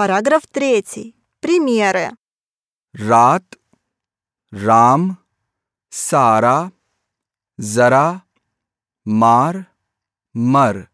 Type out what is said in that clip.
Параграф 3. Примеры. रात Рам, Сара, Зара, Мар, Мар.